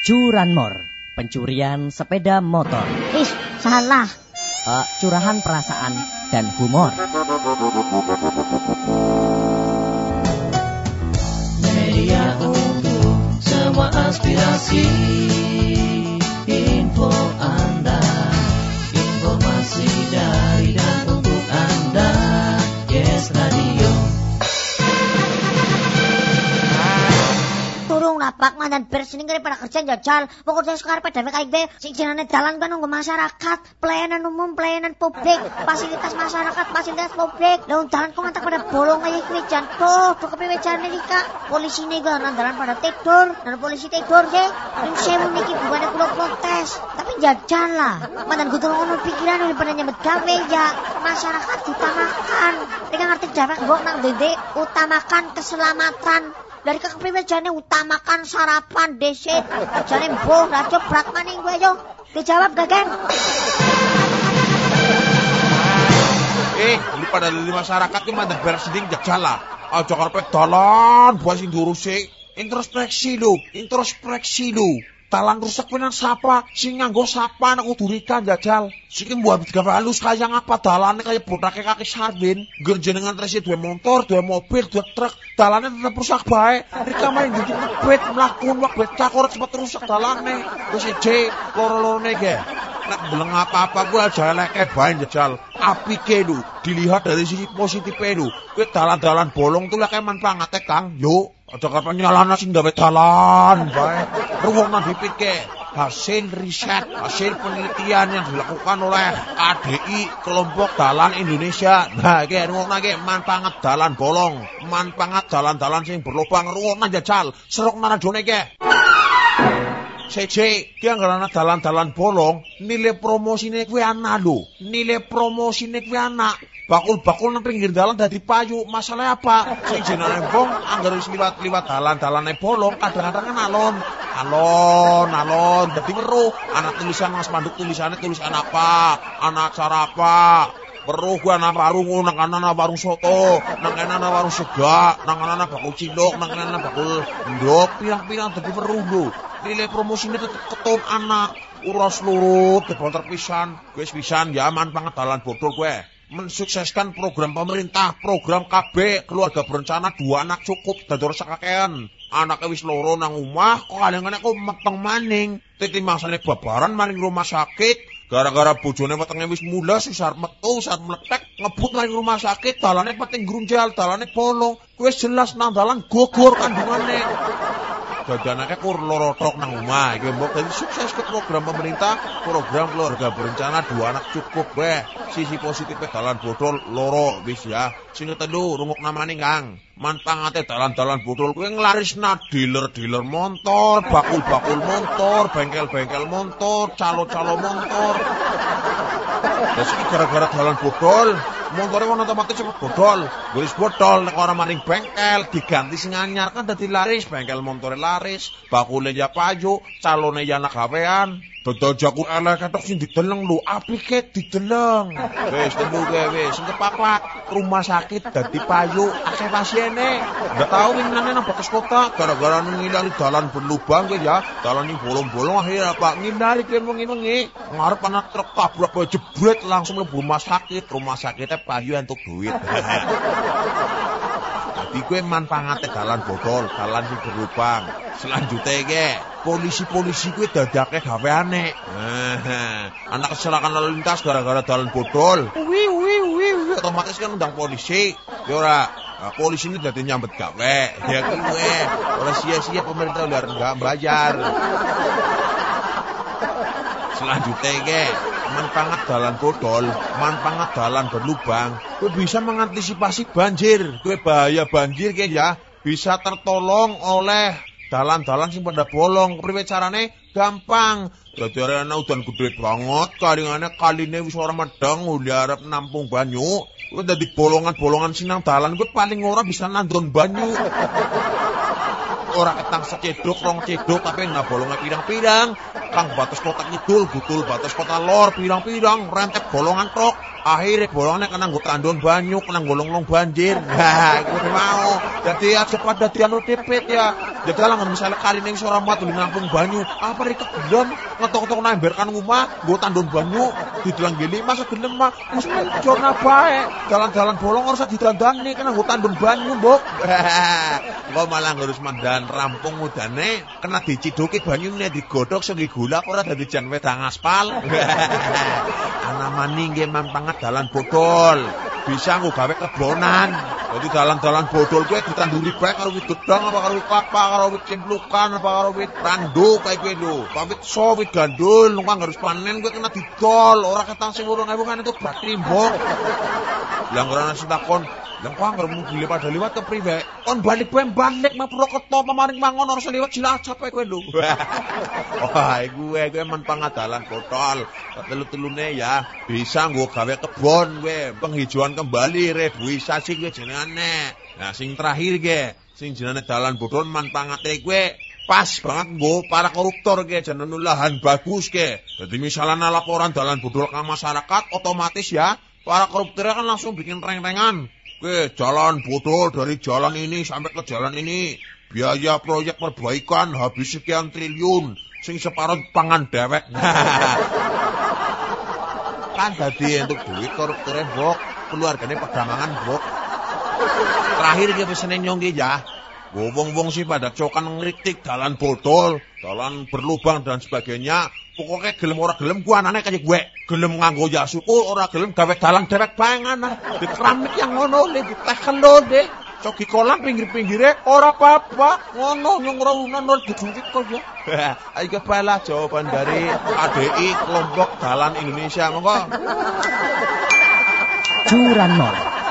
Curanmor, pencurian sepeda motor. Ih, salah. Uh, curahan perasaan dan humor. Media untuk semua aspirasi. Info Lapak mandan bersini kali pada kerja jajal. Pokoknya sekarang pada kayak be. Sing jenane dalan kan nunggu masyarakat. Pelayanan umum, pelayanan publik. Fasilitas masyarakat, fasilitas publik. Daun dalan kok ngantak pada bolong kayak kuwi jan. Tuh, tuh kepiwe Kak. Polisi nih gak dalan pada tidur. Dan polisi tidur ya. Yang sewu niki bukannya kulo protes. Tapi jajal lah. Mandan gue turun ono pikiran udah pada nyambet gawe ya. Masyarakat utamakan. Dengan ngerti jarak gue nang dede utamakan keselamatan dari kekepriwe jane utamakan sarapan desit jane mbuh ra cobrak maning gue yo dijawab gak geng Eh, lu pada lili masyarakat ki mandek beres jajal lah. Aja karepet dalan buat sing diurusi. Introspeksi lu, introspeksi lu. Talan rusak penan sapa, sing nganggo sapa nek kudu rikan jajal. Sing buat gawe halus kaya ngapa dalane kaya botake kaki sardin. Ngger jenengan resi duwe motor, duwe mobil, duwe truk, dalane tetep rusak bae. Rika main duduk ngebet mlaku wak bet cakor cepet rusak dalane. Wis ije loro-lorone ge. Nek beleng apa-apa gue aja leke bae jajal. Apike lu, dilihat dari sisi positif lu. Kowe dalan-dalan bolong tuh lek manfaate Kang. Yo, aja kapan nyalana sing gawe dalan bae. Ruwongna dipike. Hasil riset, hasil penelitian yang dilakukan oleh KDI Kelompok Dalan Indonesia. Nah, iki ruwongna iki manfaat dalan bolong, manfaat dalan-dalan sing berlubang ruwongna jajal. Serokna radione iki. Sece, ki anggarana dalan-dalan bolong, nilai promosine kuwi ana lho. Nilai promosine kuwi ana. Bakul-bakul nang pinggir dalan dadi payu. Masalah apa? Sing jenenge wong anggar wis liwat-liwat dalan-dalane bolong, kadang-kadang kan alon. Alon, alon, dadi weruh. Ana tulisan Mas Manduk tulisannya tulisan apa? Ana acara apa? Weruh gua ana warung nang kanan ana warung soto, nang kanan ana warung sega, nang kanan ana bakul cindok, nang kanan ana bakul ndok, pirang-pirang dadi weruh lho. Nilai promosine tetep keton anak. Uras lurut debon terpisan wis pisan ya aman banget dalan bodol gue mensukseskan program pemerintah program KB keluarga berencana dua anak cukup dadur sakakean. Anaknya wis loro nang omah kok kadang-kadang kok meteng maning. Titi masane babaran maning rumah sakit. Gara-gara bojone wetenge wis mulas arep metu saat meletek ngebut maring rumah sakit dalane penting grunjal dalane bolong. Wis jelas nang dalan gogor kandungane dadanake kur loro tok nang omah. Iki mbok. Sukses ke program pemerintah program keluarga berencana dua anak cukup weh. Sisi positifnya dalan bodol loro wis ya. Sing telu rungok namane Kang manfaate dalan-dalan bodol kuwi nglarisna dealer-dealer motor bakul-bakul motor bengkel-bengkel motor calo-calo motor iki gara-gara dalan bodol, montore ono otomatis cepet bodol. Wis bodol nek ora maring bengkel diganti sing anyar kan dadi laris, bengkel montore laris, bakule ya payu, calone ya anak gawean. Dodol jakur elek ketok sing dideleng lho, apike dideleng. Wis temu kowe wis sing kepaklak rumah sakit dadi payu akeh pasiene. Ndak tau winane nang batas kota gara-gara ngilari dalan berlubang kowe ya, dalan ning bolong-bolong akhirnya apa ngindari kowe wengi-wengi ngarep anak truk tabrak kowe jebret langsung mlebu rumah sakit, rumah sakitnya payu entuk duit. Jadi gue manfaate dalan bodol, dalan sing berlubang. Selanjutnya ke polisi-polisi gue dadake gaweane. Nah, anak kecelakaan lalu lintas gara-gara dalan bodol. Wi wi wi wi. otomatis kan undang polisi. Ya ora Nah, polisi ini dadi nyambet gawe. Ya kuwe. Ora sia-sia pemerintah udah enggak bayar. Selanjutnya ke manfaat dalan bodol, manfaat dalan berlubang, gue bisa mengantisipasi banjir. Gue bahaya banjir ke ya bisa tertolong oleh dalan-dalan sing pada bolong. Kepriwe carane? Gampang. Dadi ana udan gede banget, kalingane kaline wis ora medeng, udah arep nampung banyu. Kuwi dadi bolongan-bolongan sing nang dalan kuwi paling ora bisa nandron banyu. ora ketang secedok rong cedok tapi nggak bolongnya pirang-pirang kang batas kota kidul butul batas kota lor pirang-pirang rentek bolongan trok akhirnya bolongannya kena gue tandon banyu kena golong-golong banjir nah gue mau jadi aja pada tianu tipit ya Jajal lah misalnya kali ning ora muat di nampung banyu, apa rek gelem ngetok-ngetok nang kan ngomah, nggo tandon banyu didelang gili masa gelem mah wis jorna bae. Jalan-jalan bolong harus didandani kena nggo tandon banyu, Mbok. Engko malah ngurus mandan rampung mudane kena diciduki banyune digodhog sing gula ora dadi jan wedang aspal. Ana maning nggih mampangat dalan bodol. Bisa nggo gawe kebonan. Jadi dalan-dalan bodol kuwi ditanduri bae karo wit gedang apa karo wit kelapa, karo wit cimplukan apa karo wit randu kae kuwi lho. Pamit so wit gandul nunggu harus panen kuwi kena didol, ora ketang sing 8000 kan itu bakrimbok. Lah ora nasi takon, lah kok anggere mung gile pada liwat ke priwe? Kon balik bae balik Purwokerto pamaring mangon ora liwat Cilacap kuwi lho. Wah, gue gue men pangadalan botol. Telu-telune ya bisa nggo gawe kebon gue, penghijauan kembali reboisasi gue jenengane. Nah, sing terakhir gue, sing jenenge dalan bodol man pangate gue pas banget nggo para koruptor ge jenenge lahan bagus ge. Jadi misalnya laporan dalan bodol ke masyarakat otomatis ya para koruptor kan langsung bikin reng-rengan. Oke, jalan bodol dari jalan ini sampai ke jalan ini. Biaya proyek perbaikan habis sekian triliun. Sing separuh pangan dewek. kan tadi untuk duit koruptornya bok. Keluarganya pegangan bok. Terakhir dia pesenin nyonggi ya. Wong-wong sih pada cokan ngeritik jalan botol, jalan berlubang dan sebagainya. Pokoknya gelem ora gelem gua anane kaya gue. Gelem nganggo jasuku ora gelem gawe dalan dewek bangan. Di keramik yang ngono le ditekel lo deh. Coki kolam pinggir-pinggirnya ora apa-apa. Ngono nyong ora ngono diduit kok ya. Ayo kepala jawaban dari ADI kelompok Dalan Indonesia monggo. Curanmor,